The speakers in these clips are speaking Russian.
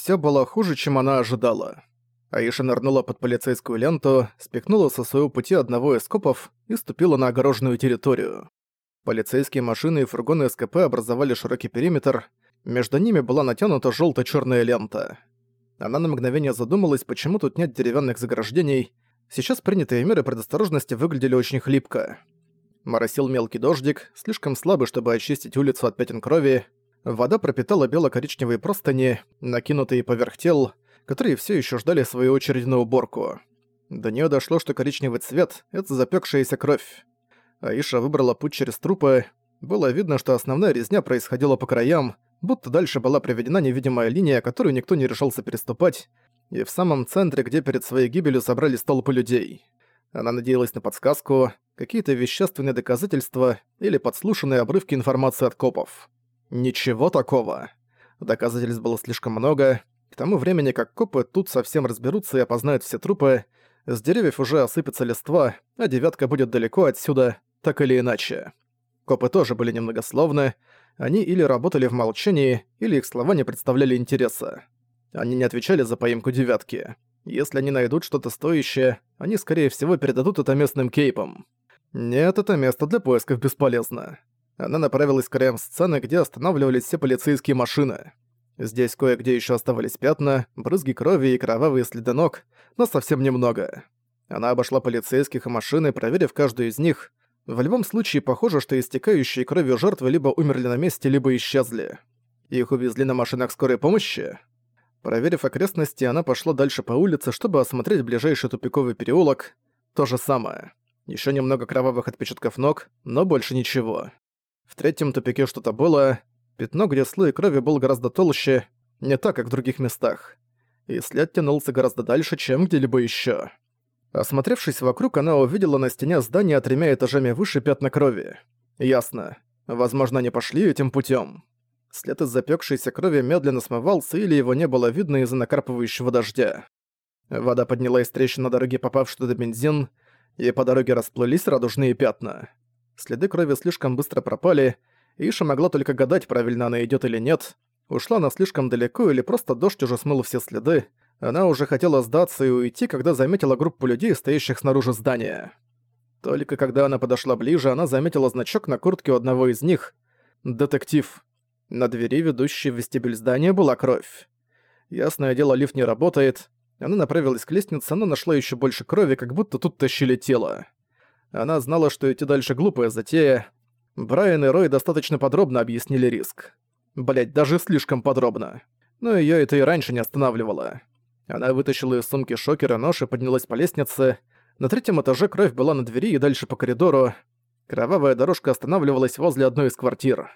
все было хуже, чем она ожидала. Аиша нырнула под полицейскую ленту, спихнула со своего пути одного из копов и ступила на огороженную территорию. Полицейские машины и фургоны СКП образовали широкий периметр, между ними была натянута желто черная лента. Она на мгновение задумалась, почему тут нет деревянных заграждений. Сейчас принятые меры предосторожности выглядели очень хлипко. Моросил мелкий дождик, слишком слабый, чтобы очистить улицу от пятен крови. Вода пропитала бело-коричневые простыни, накинутые поверх тел, которые все еще ждали своей очереди на уборку. До нее дошло, что коричневый цвет — это запекшаяся кровь. Аиша выбрала путь через трупы. Было видно, что основная резня происходила по краям, будто дальше была приведена невидимая линия, которую никто не решался переступать, и в самом центре, где перед своей гибелью собрались толпы людей. Она надеялась на подсказку, какие-то вещественные доказательства или подслушанные обрывки информации от копов. Ничего такого. Доказательств было слишком много. К тому времени, как копы тут совсем разберутся и опознают все трупы, с деревьев уже осыпется листва, а девятка будет далеко отсюда, так или иначе. Копы тоже были немногословны, они или работали в молчании, или их слова не представляли интереса. Они не отвечали за поимку девятки. Если они найдут что-то стоящее, они, скорее всего, передадут это местным кейпам. Нет, это место для поисков бесполезно. Она направилась к краям сцены, где останавливались все полицейские машины. Здесь кое-где еще оставались пятна, брызги крови и кровавые следы ног, но совсем немного. Она обошла полицейских и машины, проверив каждую из них, в любом случае, похоже, что истекающие кровью жертвы либо умерли на месте, либо исчезли. Их увезли на машинах скорой помощи? Проверив окрестности, она пошла дальше по улице, чтобы осмотреть ближайший тупиковый переулок. То же самое. Еще немного кровавых отпечатков ног, но больше ничего. В третьем тупике что-то было. Пятно, где слой крови был гораздо толще, не так, как в других местах. И след тянулся гораздо дальше, чем где-либо еще. Осмотревшись вокруг, она увидела на стене здания тремя этажами выше пятна крови. Ясно. Возможно, они пошли этим путем. След из запекшейся крови медленно смывался, или его не было видно из-за накарпывающего дождя. Вода подняла из трещин на дороге попавший туда бензин, и по дороге расплылись радужные пятна. Следы крови слишком быстро пропали, и Иша могла только гадать, правильно она идет или нет. Ушла она слишком далеко или просто дождь уже смыл все следы, она уже хотела сдаться и уйти, когда заметила группу людей, стоящих снаружи здания. Только когда она подошла ближе, она заметила значок на куртке у одного из них. «Детектив». На двери, ведущей в вестибюль здания, была кровь. Ясное дело, лифт не работает. Она направилась к лестнице, но нашла еще больше крови, как будто тут тащили тело. Она знала, что идти дальше глупая затея. Брайан и Рой достаточно подробно объяснили риск. Блять, даже слишком подробно. Но её это и раньше не останавливало. Она вытащила из сумки шокер и нож и поднялась по лестнице. На третьем этаже кровь была на двери и дальше по коридору. Кровавая дорожка останавливалась возле одной из квартир.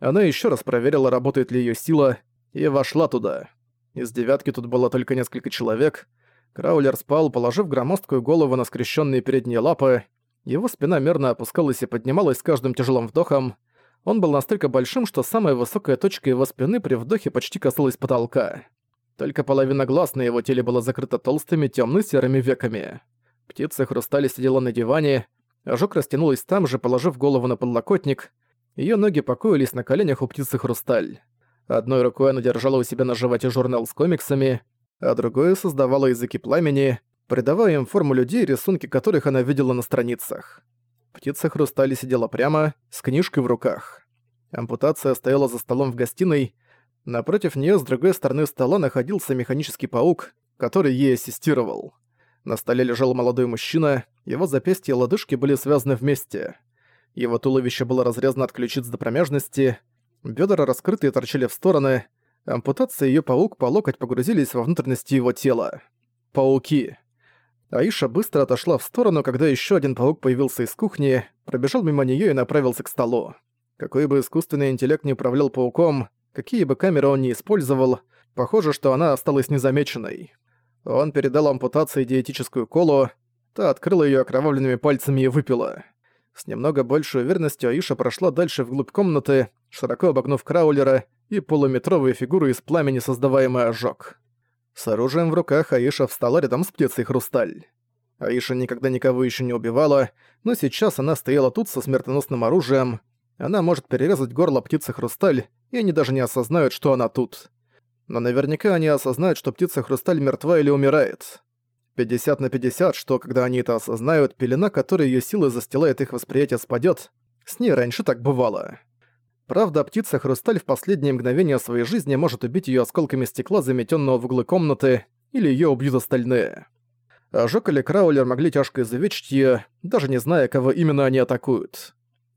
Она еще раз проверила, работает ли ее сила, и вошла туда. Из девятки тут было только несколько человек. Краулер спал, положив громоздкую голову на скрещенные передние лапы. Его спина мерно опускалась и поднималась с каждым тяжелым вдохом. Он был настолько большим, что самая высокая точка его спины при вдохе почти касалась потолка. Только половина глаз на его теле была закрыта толстыми темно-серыми веками. Птица хрустали сидела на диване, ожог растянулась там же, положив голову на подлокотник. Ее ноги покоились на коленях у птицы хрусталь. Одной рукой она держала у себя на животе журнал с комиксами, а другой создавала языки пламени, придавая им форму людей, рисунки которых она видела на страницах. Птица хрустали сидела прямо, с книжкой в руках. Ампутация стояла за столом в гостиной, Напротив нее с другой стороны стола находился механический паук, который ей ассистировал. На столе лежал молодой мужчина, его запястья и лодыжки были связаны вместе. Его туловище было разрезано от ключиц до промежности, бедра раскрытые торчали в стороны, ампутация и её паук по локоть погрузились во внутренности его тела. Пауки. Аиша быстро отошла в сторону, когда ещё один паук появился из кухни, пробежал мимо неё и направился к столу. Какой бы искусственный интеллект не управлял пауком, Какие бы камеры он ни использовал, похоже, что она осталась незамеченной. Он передал ампутации диетическую колу, та открыла её окровавленными пальцами и выпила. С немного большей уверенностью Аиша прошла дальше вглубь комнаты, широко обогнув краулера и полуметровые фигуры из пламени, создаваемый ожог. С оружием в руках Аиша встала рядом с птицей Хрусталь. Аиша никогда никого ещё не убивала, но сейчас она стояла тут со смертоносным оружием. Она может перерезать горло птицы Хрусталь и они даже не осознают, что она тут. но наверняка они осознают, что птица-хрусталь мертва или умирает. 50 на 50, что когда они это осознают, пелена, которая ее силой застилает их восприятие, спадет. С ней раньше так бывало. Правда, птица-хрусталь в последние мгновения своей жизни может убить ее осколками стекла, заметенного в углы комнаты, или ее убьют остальные. Ожог или Краулер могли тяжко изувечить ее, даже не зная, кого именно они атакуют.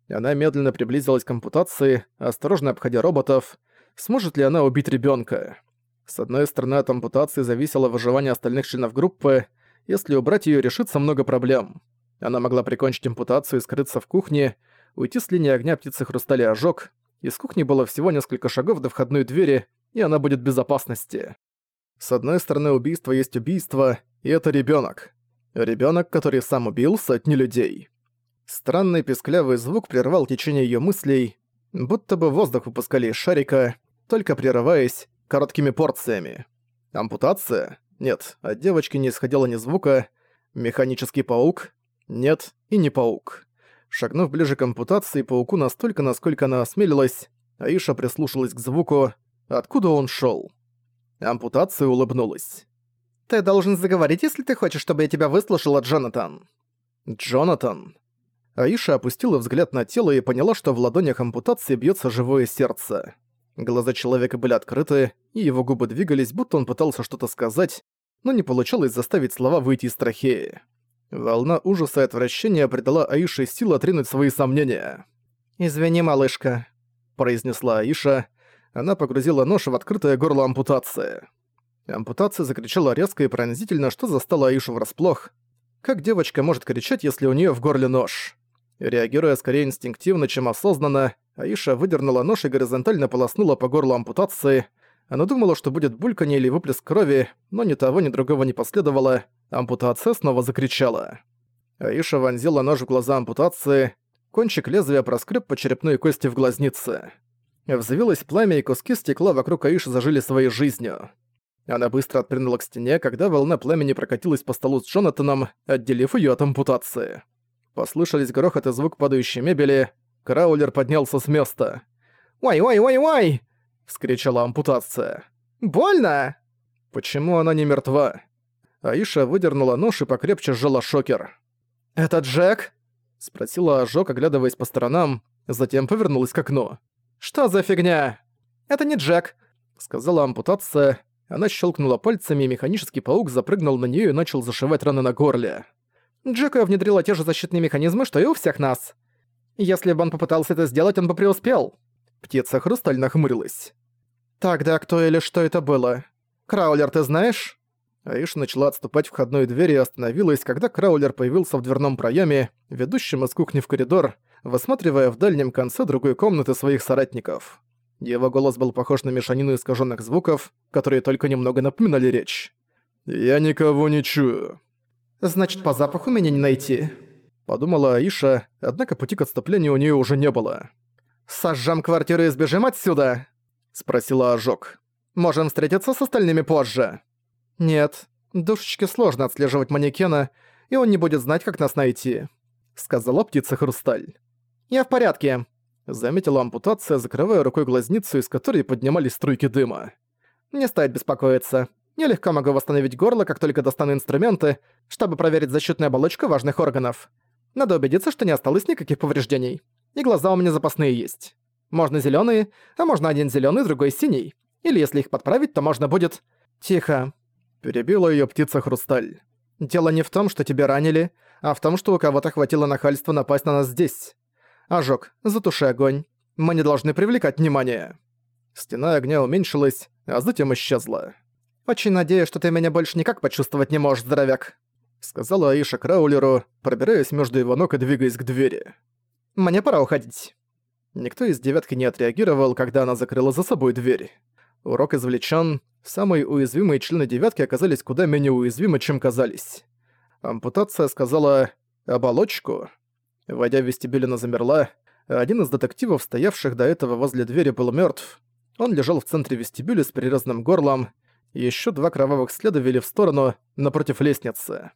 Она медленно приблизилась к ампутации, осторожно обходя роботов. Сможет ли она убить ребенка? С одной стороны, от ампутации зависело выживание остальных членов группы. Если убрать ее, решится много проблем. Она могла прикончить ампутацию и скрыться в кухне, уйти с линии огня птицы хрустали ожог. Из кухни было всего несколько шагов до входной двери, и она будет в безопасности. С одной стороны, убийство есть убийство, и это ребенок. Ребенок, который сам убил сотни людей. Странный песклявый звук прервал течение ее мыслей, будто бы воздух выпускали из шарика, только прерываясь короткими порциями. Ампутация? Нет, от девочки не исходило ни звука. Механический паук? Нет, и не паук. Шагнув ближе к ампутации, пауку настолько, насколько она осмелилась, Аиша прислушалась к звуку, откуда он шел. Ампутация улыбнулась. «Ты должен заговорить, если ты хочешь, чтобы я тебя выслушала, Джонатан». «Джонатан?» Аиша опустила взгляд на тело и поняла, что в ладонях ампутации бьется живое сердце. Глаза человека были открыты, и его губы двигались, будто он пытался что-то сказать, но не получалось заставить слова выйти из трахеи. Волна ужаса и отвращения придала Аише силу отринуть свои сомнения. «Извини, малышка», — произнесла Аиша. Она погрузила нож в открытое горло ампутации. Ампутация закричала резко и пронзительно, что застала Аишу врасплох. Как девочка может кричать, если у нее в горле нож? Реагируя скорее инстинктивно, чем осознанно, Аиша выдернула нож и горизонтально полоснула по горлу ампутации. Она думала, что будет бульканье или выплеск крови, но ни того, ни другого не последовало. Ампутация снова закричала. Аиша вонзила нож в глаза ампутации, кончик лезвия проскреб по черепной кости в глазнице. Взвилось пламя, и куски стекла вокруг Аиши зажили своей жизнью. Она быстро отпрыгнула к стене, когда волна пламени прокатилась по столу с Джонатаном, отделив ее от ампутации. Послышались грохот и звук падающей мебели. Краулер поднялся с места. «Ой-ой-ой-ой!» — вскричала ампутация. «Больно!» Почему она не мертва? Аиша выдернула нож и покрепче сжала шокер. «Это Джек?» — спросила Ожог, оглядываясь по сторонам, затем повернулась к окну. «Что за фигня?» «Это не Джек», — сказала ампутация. Она щелкнула пальцами, и механический паук запрыгнул на нее и начал зашивать раны на горле. Джека внедрила те же защитные механизмы, что и у всех нас. Если бы он попытался это сделать, он бы преуспел. Птица Хрусталь нахмурилась. Тогда кто или что это было? Краулер, ты знаешь? Аиш начала отступать в входной двери и остановилась, когда Краулер появился в дверном проеме, ведущем из кухни в коридор, высматривая в дальнем конце другой комнаты своих соратников. Его голос был похож на мешанину искаженных звуков, которые только немного напоминали речь. «Я никого не чую», «Значит, по запаху меня не найти», — подумала Аиша, однако пути к отступлению у нее уже не было. «Сожжем квартиру и сбежим отсюда?» — спросила Ожог. «Можем встретиться с остальными позже». «Нет, душечке сложно отслеживать манекена, и он не будет знать, как нас найти», — сказала птица Хрусталь. «Я в порядке», — заметила ампутация, закрывая рукой глазницу, из которой поднимались струйки дыма. «Не стоит беспокоиться. Я легко могу восстановить горло, как только достану инструменты, чтобы проверить защитную оболочку важных органов. Надо убедиться, что не осталось никаких повреждений. И глаза у меня запасные есть. Можно зеленые, а можно один зеленый, другой синий. Или если их подправить, то можно будет... Тихо. Перебила ее птица Хрусталь. Дело не в том, что тебя ранили, а в том, что у кого-то хватило нахальства напасть на нас здесь. Ожог, затуши огонь. Мы не должны привлекать внимание. Стена огня уменьшилась, а затем исчезла. «Очень надеюсь, что ты меня больше никак почувствовать не можешь, здоровяк», сказала Аиша Краулеру, пробираясь между его ног и двигаясь к двери. «Мне пора уходить». Никто из девятки не отреагировал, когда она закрыла за собой дверь. Урок извлечен. Самые уязвимые члены девятки оказались куда менее уязвимы, чем казались. Ампутация сказала «оболочку». Войдя в вестибюль, она замерла. Один из детективов, стоявших до этого возле двери, был мертв. Он лежал в центре вестибюля с перерезанным горлом, еще два кровавых следа вели в сторону, напротив лестницы.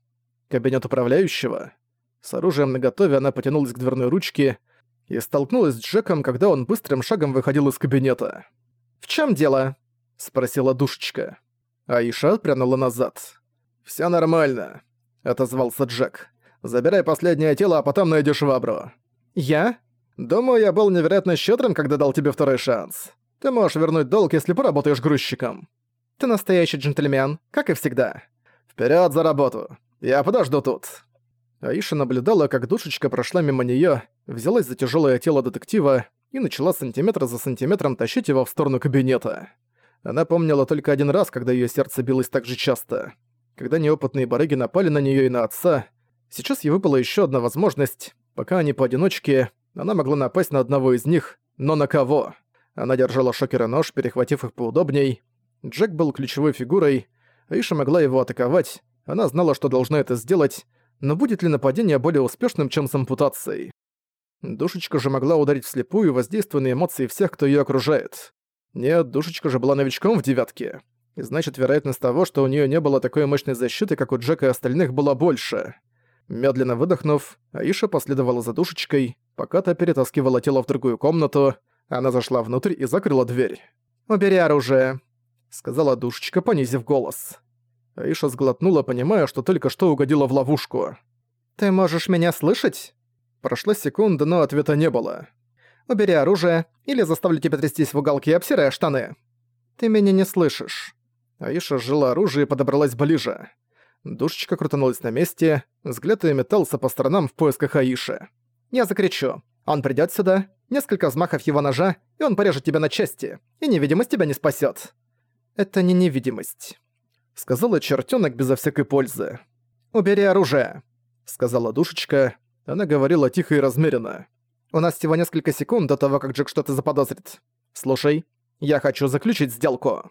Кабинет управляющего. С оружием наготове она потянулась к дверной ручке и столкнулась с Джеком, когда он быстрым шагом выходил из кабинета. «В чем дело?» — спросила душечка. Аиша отпрянула назад. «Всё нормально», — отозвался Джек. «Забирай последнее тело, а потом найдешь Вабру». «Я?» «Думаю, я был невероятно щедрым, когда дал тебе второй шанс. Ты можешь вернуть долг, если поработаешь грузчиком». «Ты настоящий джентльмен, как и всегда». Вперед за работу! Я подожду тут!» Аиша наблюдала, как душечка прошла мимо неё, взялась за тяжёлое тело детектива и начала сантиметр за сантиметром тащить его в сторону кабинета. Она помнила только один раз, когда её сердце билось так же часто. Когда неопытные барыги напали на неё и на отца. Сейчас ей выпала ещё одна возможность. Пока они поодиночке, она могла напасть на одного из них, но на кого? Она держала шокер и нож, перехватив их поудобней. Джек был ключевой фигурой, Аиша могла его атаковать, она знала, что должна это сделать, но будет ли нападение более успешным, чем с ампутацией? Душечка же могла ударить вслепую, воздействуя на эмоции всех, кто ее окружает. Нет, Душечка же была новичком в девятке. И значит, вероятность того, что у нее не было такой мощной защиты, как у Джека и остальных, была больше. Медленно выдохнув, Аиша последовала за Душечкой, пока та перетаскивала тело в другую комнату, она зашла внутрь и закрыла дверь. «Убери оружие», — сказала Душечка, понизив голос. Аиша сглотнула, понимая, что только что угодила в ловушку. «Ты можешь меня слышать?» Прошла секунда, но ответа не было. «Убери оружие, или заставлю тебя трястись в уголке, обсирая штаны». «Ты меня не слышишь». Аиша сжила оружие и подобралась ближе. Душечка крутанулась на месте, взгляд ее метался по сторонам в поисках Аиши. «Я закричу. Он придёт сюда, несколько взмахов его ножа, и он порежет тебя на части, и невидимость тебя не спасёт». «Это не невидимость» сказала чертёнок безо всякой пользы. «Убери оружие», — сказала душечка. Она говорила тихо и размеренно. «У нас всего несколько секунд до того, как Джек что-то заподозрит. Слушай, я хочу заключить сделку».